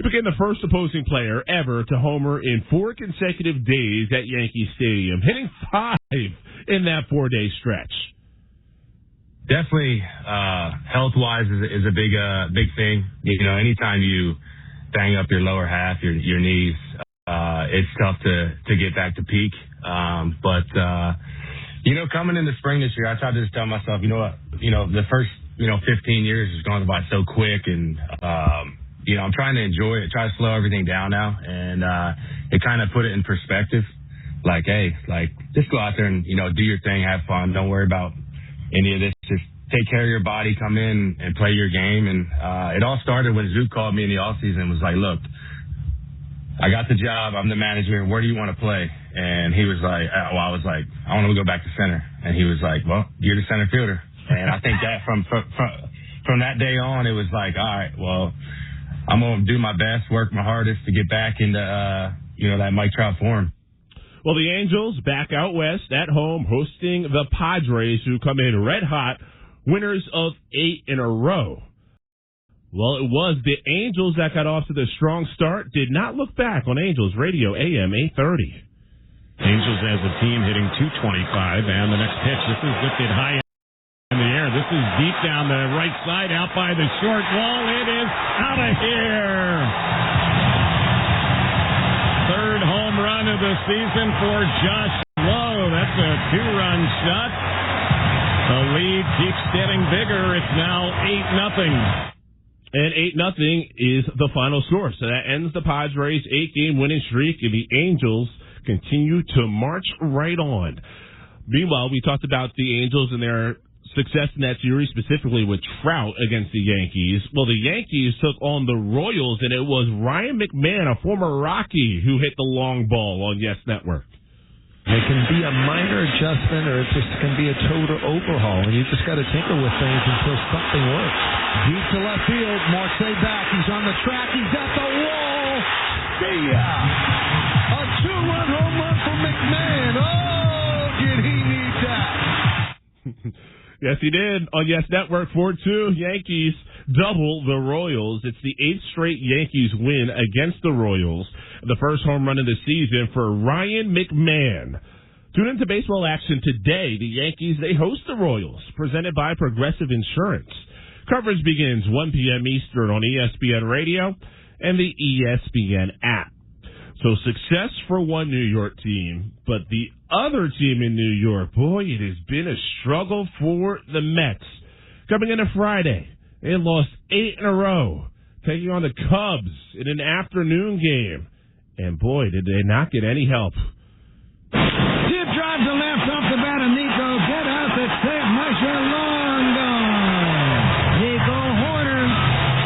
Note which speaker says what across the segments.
Speaker 1: He became the first opposing player ever to homer in four consecutive days at Yankee Stadium, hitting five in that four day stretch.
Speaker 2: Definitely, uh, health wise is, is a big, uh, big thing. You know, anytime you bang up your lower half, your, your knees, uh, it's tough to, to get back to peak. Um, but, uh, you know, coming in the spring this year, I tried to just tell myself, you know what, you know, the first, you know, 15 years has gone by so quick and, um, you know, I'm trying to enjoy it, try to slow everything down now. And, uh, it kind of put it in perspective. Like, hey, like, just go out there and, you know, do your thing, have fun. Don't worry about any of this. Just take care of your body, come in and play your game. And, uh, it all started when Zook called me in the off season and was like, look, I got the job. I'm the manager. Where do you want to play? And he was like, uh, well, I was like, I want to go back to center. And he was like, well, you're the center fielder. And I think that from, from, from that day on, it was like, all right, well, I'm going to do my best, work my hardest to get back into, uh, you know, that Mike Trout form.
Speaker 1: Well, the Angels back out west at home hosting the Padres who come in red hot, winners of eight in a row. Well, it was the Angels that got off to the strong start. Did not look back on Angels Radio AM 830.
Speaker 3: Angels as a team hitting 225, and the next pitch. This is lifted high in the air. This is deep down the right side, out by the short wall. It is out of here. Third home run of the season for Josh Lowe. That's a two-run shot. The lead keeps getting bigger. It's now eight nothing.
Speaker 1: And 8 nothing is the final score. So that ends the Padres' eight game winning streak, and the Angels continue to march right on. Meanwhile, we talked about the Angels and their success in that series, specifically with Trout against the Yankees. Well, the Yankees took on the Royals, and it was Ryan McMahon, a former Rocky, who hit the long ball on Yes Network.
Speaker 4: It can be a minor adjustment or it just can be a total overhaul. And you just got to tinker with things until something works.
Speaker 5: Deep to left field. Marte back. He's on the track. He's at the wall. See ya.
Speaker 1: yes, he did. On Yes Network 4-2, Yankees double the Royals. It's the eighth straight Yankees win against the Royals. The first home run of the season for Ryan McMahon. Tune into baseball action today. The Yankees, they host the Royals, presented by Progressive Insurance. Coverage begins 1 p.m. Eastern on ESPN Radio and the ESPN app. So success for one New York team, but the other team in New York, boy, it has been a struggle for the Mets. Coming into Friday, they lost eight in a row, taking on the Cubs in an afternoon game. And boy, did they not get any help.
Speaker 5: Tip drives the left off the bat of Nico. Get out the safe. Masha long gone. Nico Hoerner,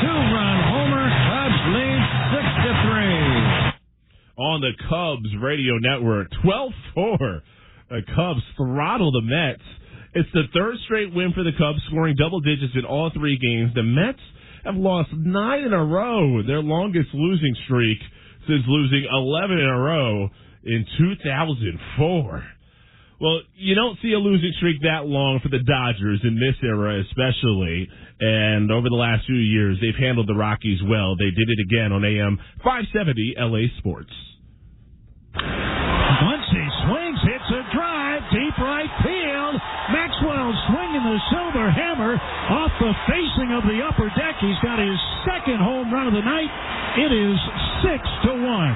Speaker 5: two-run homer. Cubs lead six to three.
Speaker 1: On the Cubs radio network, 12-4. The Cubs throttle the Mets. It's the third straight win for the Cubs, scoring double digits in all three games. The Mets have lost nine in a row, their longest losing streak since losing 11 in a row in 2004. Well, you don't see a losing streak that long for the Dodgers in this era, especially. And over the last few years, they've handled the Rockies well. They did it again on AM 570 LA Sports.
Speaker 5: Muncy swings, hits a drive, deep right field. Maxwell swinging the silver hammer off the facing of the upper deck. He's got his second home run of the night. It is six to one.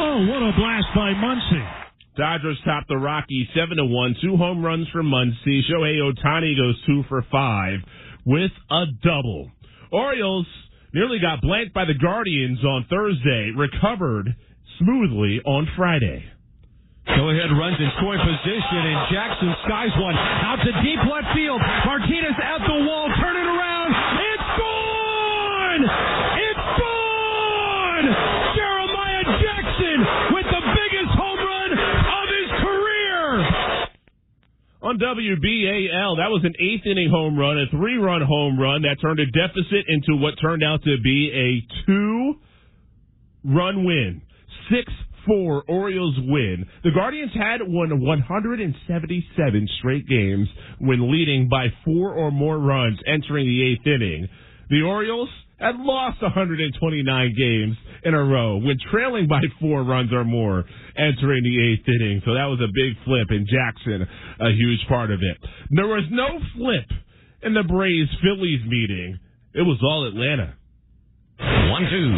Speaker 5: Oh, what a blast by Muncy.
Speaker 1: Dodgers top the Rockies seven to one. Two home runs for Muncy. Shohei Ohtani goes two for five with a double. Orioles nearly got blanked by the Guardians on Thursday. Recovered smoothly on Friday.
Speaker 6: Go ahead, runs in scoring position, and Jackson skies one out to deep left field. Martinez at the wall, turn it around. It's gone! It's gone! Jeremiah Jackson with the biggest home run of his career.
Speaker 1: On WBAL, that was an eighth inning home run, a three run home run that turned a deficit into what turned out to be a two run win. 6 4 Orioles win. The Guardians had won 177 straight games when leading by four or more runs entering the eighth inning. The Orioles had lost 129 games in a row when trailing by four runs or more entering the eighth inning. So that was a big flip in Jackson, a huge part of it. There was no flip in the Braves Phillies meeting. It was all Atlanta.
Speaker 5: One, two.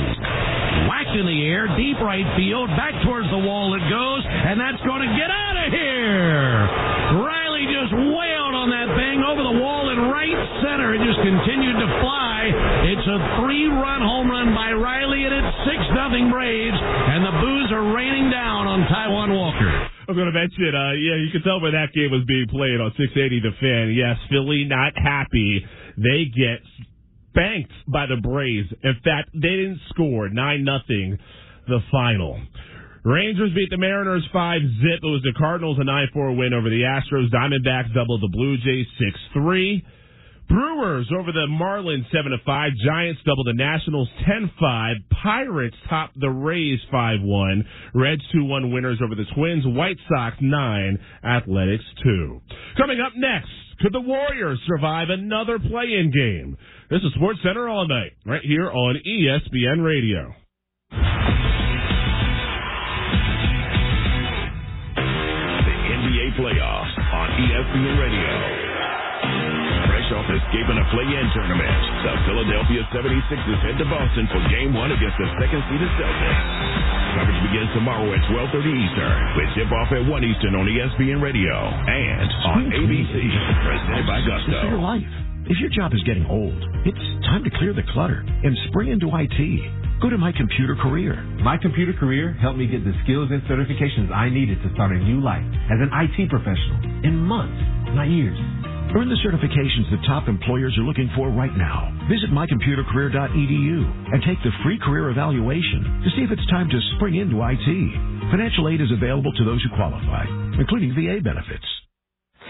Speaker 5: Whacked in the air, deep right field, back towards the wall it goes, and that's going to get out of here. Riley just wailed on that thing over the wall in right center. It just continued to fly. It's a three-run home run by Riley, and it's six nothing Braves, and the boos are raining down on Taijuan Walker.
Speaker 1: I'm going to mention, uh, yeah, you can tell where that game was being played on 680 The Fan. Yes, Philly not happy. They get spanked by the Braves. In fact, they didn't score. 9 nothing. the final. Rangers beat the Mariners 5 zip. It was the Cardinals a 9 4 win over the Astros. Diamondbacks doubled the Blue Jays 6 3. Brewers over the Marlins 7 5. Giants doubled the Nationals 10 5. Pirates topped the Rays 5 1. Reds 2 1 winners over the Twins. White Sox 9. Athletics 2. Coming up next, could the Warriors survive another play in game? This is Sports Center all night, right here on ESPN Radio.
Speaker 7: Playoffs on ESPN Radio. Fresh off escaping a play-in tournament, the Philadelphia 76ers head to Boston for Game 1 against the second-seeded Celtics. Coverage begins tomorrow at 12.30 Eastern with tip-off at 1 Eastern on ESPN Radio and on ABC, presented by
Speaker 8: for your
Speaker 7: Gusto.
Speaker 8: life. If your job is getting old, it's time to clear the clutter and spring into IT. Go to My Computer Career.
Speaker 9: My computer career helped me get the skills and certifications I needed to start a new life as an IT professional in months, not years.
Speaker 8: Earn the certifications the top employers are looking for right now. Visit mycomputercareer.edu and take the free career evaluation to see if it's time to spring into IT. Financial aid is available to those who qualify, including VA benefits.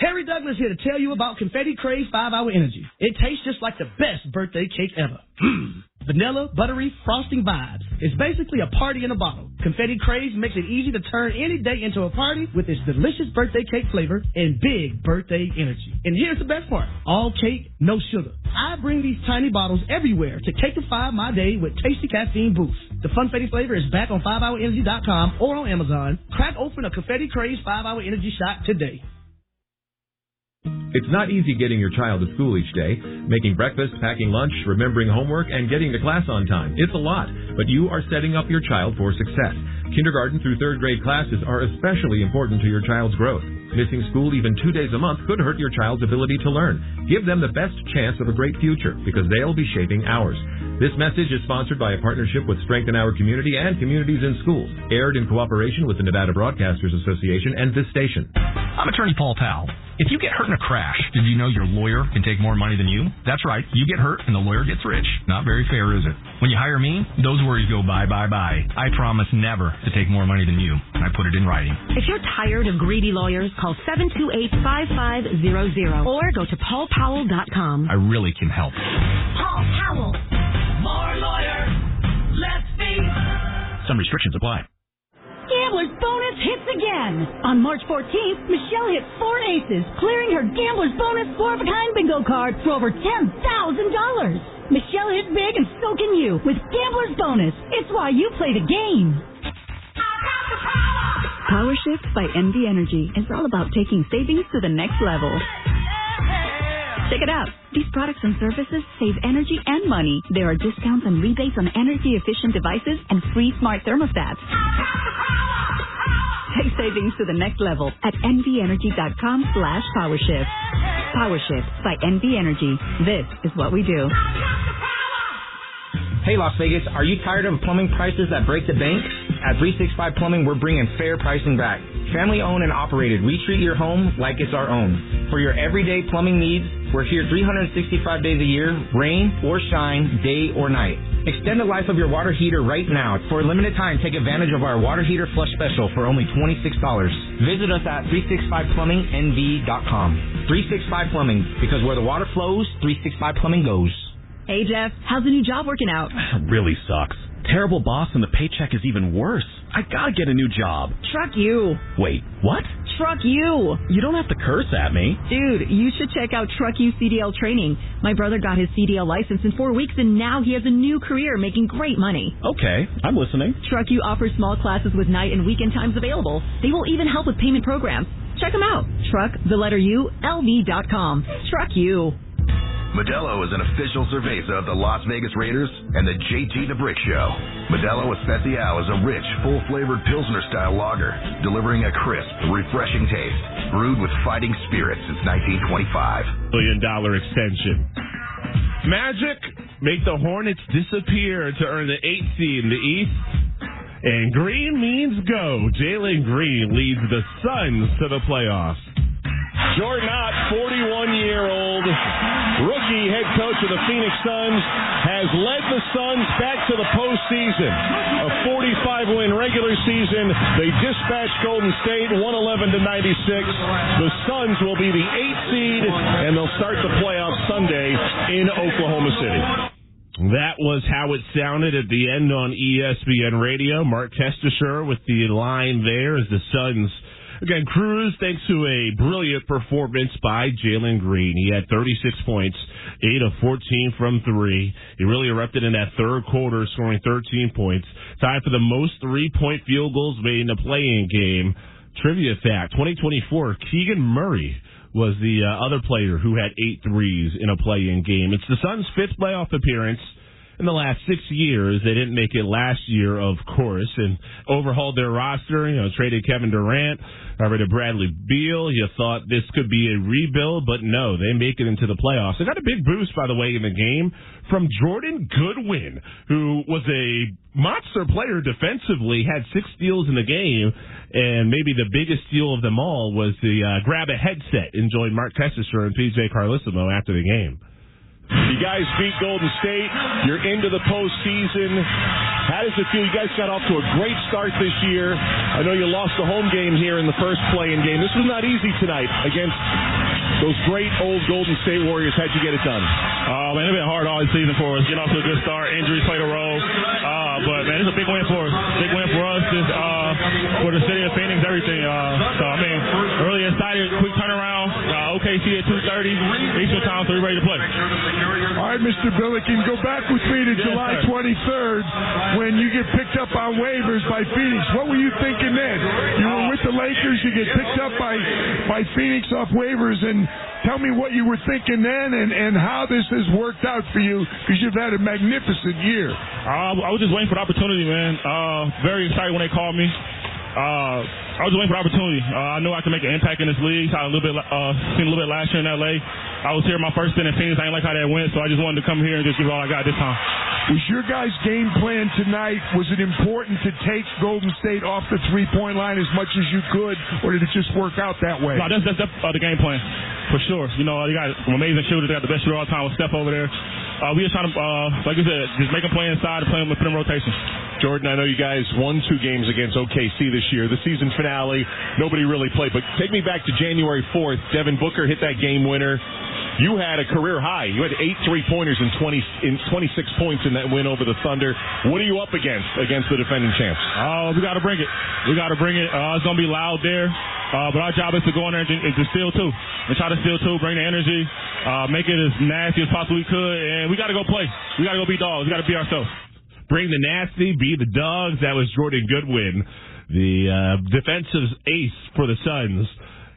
Speaker 10: Harry Douglas here to tell you about Confetti Craze 5 Hour Energy. It tastes just like the best birthday cake ever. Vanilla, buttery, frosting vibes. It's basically a party in a bottle. Confetti Craze makes it easy to turn any day into a party with its delicious birthday cake flavor and big birthday energy. And here's the best part. All cake, no sugar. I bring these tiny bottles everywhere to cakeify my day with tasty caffeine boosts. The Funfetti flavor is back on 5hourenergy.com or on Amazon. Crack open a Confetti Craze 5 Hour Energy shot today.
Speaker 9: It's not easy getting your child to school each day, making breakfast, packing lunch, remembering homework, and getting to class on time. It's a lot, but you are setting up your child for success. Kindergarten through third grade classes are especially important to your child's growth. Missing school even two days a month could hurt your child's ability to learn. Give them the best chance of a great future because they'll be shaping ours. This message is sponsored by a partnership with Strengthen Our Community and Communities in Schools, aired in cooperation with the Nevada Broadcasters Association and this station.
Speaker 11: I'm attorney Paul Powell. If you get hurt in a crash, did you know your lawyer can take more money than you? That's right. You get hurt and the lawyer gets rich. Not very fair, is it? When you hire me, those worries go bye, bye, bye. I promise never to take more money than you. And I put it in writing.
Speaker 12: If you're tired of greedy lawyers, call 728-5500 or go to paulpowell.com.
Speaker 11: I really can help.
Speaker 12: Paul Powell.
Speaker 13: More lawyer. Let's be.
Speaker 11: Some restrictions apply.
Speaker 14: Gambler's bonus hits again. On March 14th, Michelle hit four aces, clearing her Gambler's bonus four-of-a-kind bingo card for over $10,000. Michelle hit big and so can you with Gambler's bonus. It's why you play the game.
Speaker 15: Power Shift by NV Energy is all about taking savings to the next level. Check it out. These products and services save energy and money. There are discounts and rebates on energy efficient devices and free smart thermostats. Savings to the next level at nvenergy.com slash powershift. Powershift by NV Energy. This is what we do.
Speaker 16: Hey Las Vegas, are you tired of plumbing prices that break the bank? At 365 Plumbing, we're bringing fair pricing back. Family owned and operated, we treat your home like it's our own. For your everyday plumbing needs, we're here 365 days a year, rain or shine, day or night. Extend the life of your water heater right now. For a limited time, take advantage of our water heater flush special for only $26. Visit us at 365plumbingnv.com. 365 Plumbing, because where the water flows, 365 Plumbing goes.
Speaker 15: Hey Jeff, how's the new job working out?
Speaker 17: really sucks. Terrible boss and the paycheck is even worse. I gotta get a new job.
Speaker 15: Truck you.
Speaker 17: Wait, what?
Speaker 15: Truck U.
Speaker 17: You don't have to curse at me.
Speaker 15: Dude, you should check out Truck U CDL training. My brother got his CDL license in four weeks and now he has a new career making great money.
Speaker 17: Okay, I'm listening.
Speaker 15: Truck U offers small classes with night and weekend times available. They will even help with payment programs. Check them out. Truck, the letter U, LV.com. Truck U.
Speaker 18: Modelo is an official cerveza of the Las Vegas Raiders and the JT the Brick Show. Modelo Especial is a rich, full-flavored Pilsner-style lager, delivering a crisp, refreshing taste, brewed with fighting spirit since 1925.
Speaker 1: Billion dollar extension. Magic make the Hornets disappear to earn the eighth seed in the East. And green means go. Jalen Green leads the Suns to the playoffs.
Speaker 19: Jordan Ott, 41 year old rookie head coach of the Phoenix Suns, has led the Suns back to the postseason. A 45 win regular season. They dispatched Golden State 111 to 96. The Suns will be the eighth seed, and they'll start the playoffs Sunday in Oklahoma City.
Speaker 1: That was how it sounded at the end on ESPN Radio. Mark Kestecher with the line there as the Suns again Cruz, thanks to a brilliant performance by Jalen Green. He had 36 points, 8 of 14 from 3. He really erupted in that third quarter, scoring 13 points. Tied for the most three-point field goals made in a play-in game. Trivia fact, 2024, Keegan Murray was the uh, other player who had eight threes in a play-in game. It's the Suns' fifth playoff appearance in the last six years. They didn't make it last year, of course, and overhauled their roster. You know, traded Kevin Durant, rid of Bradley Beal. You thought this could be a rebuild, but no, they make it into the playoffs. They got a big boost, by the way, in the game from Jordan Goodwin, who was a monster player defensively, had six steals in the game, and maybe the biggest steal of them all was the uh, grab a headset and join Mark Kestecher and PJ Carlesimo after the game.
Speaker 19: You guys beat Golden State. You're into the postseason. How does it feel? You guys got off to a great start this year. I know you lost the home game here in the first play-in game. This was not easy tonight against those great old Golden State Warriors. How'd you get it done?
Speaker 20: Uh, man, it's been hard all season for us. Get off to a good start. Injuries played a role. Uh, but, man, it's a big win for us. Big win for us. Just, uh, for the city of Phoenix, everything. Uh, so, I mean, really excited. Quick turnaround. Uh, OKC at 2.30. Eastern time, so we're ready to play.
Speaker 21: All right, Mr. Billiken, go back with me to
Speaker 20: Yes,
Speaker 21: July
Speaker 20: sir.
Speaker 21: 23rd when you get picked up on waivers by Phoenix. What were you thinking then? You were with the Lakers, you get picked up by by Phoenix off waivers, and tell me what you were thinking then and, and how this has worked out for you because you've had a magnificent year.
Speaker 20: Uh, I was just waiting for the opportunity, man. Uh, very excited when they called me. Uh, I was waiting for the opportunity. Uh, I knew I could make an impact in this league. Saw a little bit, uh, seen a little bit last year in LA. I was here my first stint in Phoenix. I didn't like how that went, so I just wanted to come here and just give all I got this time.
Speaker 21: Was your guys' game plan tonight? Was it important to take Golden State off the three point line as much as you could, or did it just work out that way?
Speaker 20: No, that's that's, that's uh, the game plan for sure. You know, they got amazing shooters. They got the best shooter all the time with Steph over there. Uh, we just trying to, uh, like I said, just make them play inside and play them with them rotation.
Speaker 19: Jordan, I know you guys won two games against OKC this year. The season finale, nobody really played. But take me back to January 4th. Devin Booker hit that game winner. You had a career high. You had eight three pointers and 20 in 26 points in that win over the Thunder. What are you up against against the defending champs?
Speaker 20: Uh, we got to bring it. We got to bring it. Uh, it's gonna be loud there, uh, but our job is to go in there and, and to steal two, and try to steal two, bring the energy, uh, make it as nasty as possibly we could, and we got to go play. We got to go be dogs. We got to be ourselves.
Speaker 1: Bring the nasty, be the dogs. That was Jordan Goodwin, the uh, defensive ace for the Suns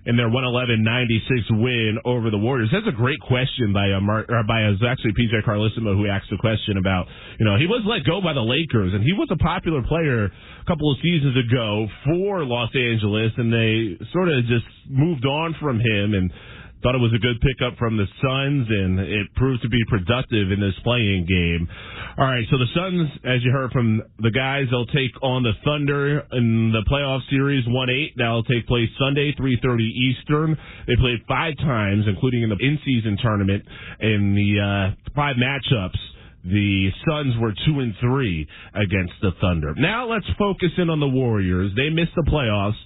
Speaker 1: in their 111-96 win over the Warriors. That's a great question by uh, Mark, or by uh, actually PJ Carlesimo who asked a question about, you know, he was let go by the Lakers and he was a popular player a couple of seasons ago for Los Angeles and they sort of just moved on from him and Thought it was a good pickup from the Suns, and it proved to be productive in this playing game. All right, so the Suns, as you heard from the guys, they'll take on the Thunder in the playoff series 1-8. That'll take place Sunday, 3.30 Eastern. They played five times, including in the in-season tournament, in the uh, five matchups the Suns were two and three against the Thunder. Now let's focus in on the Warriors. They missed the playoffs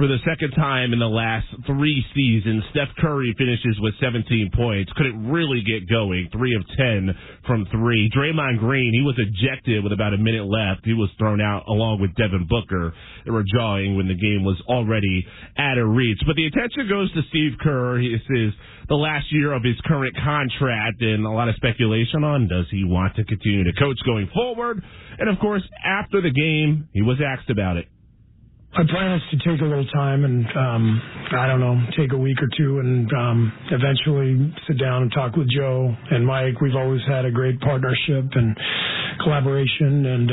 Speaker 1: For the second time in the last three seasons, Steph Curry finishes with 17 points. Couldn't really get going. Three of 10 from three. Draymond Green, he was ejected with about a minute left. He was thrown out along with Devin Booker. They were jawing when the game was already at a reach. But the attention goes to Steve Kerr. This is the last year of his current contract and a lot of speculation on does he want to continue to coach going forward. And of course, after the game, he was asked about it.
Speaker 22: My plan is to take a little time and um I don't know, take a week or two and um eventually sit down and talk with Joe and Mike. We've always had a great partnership and collaboration and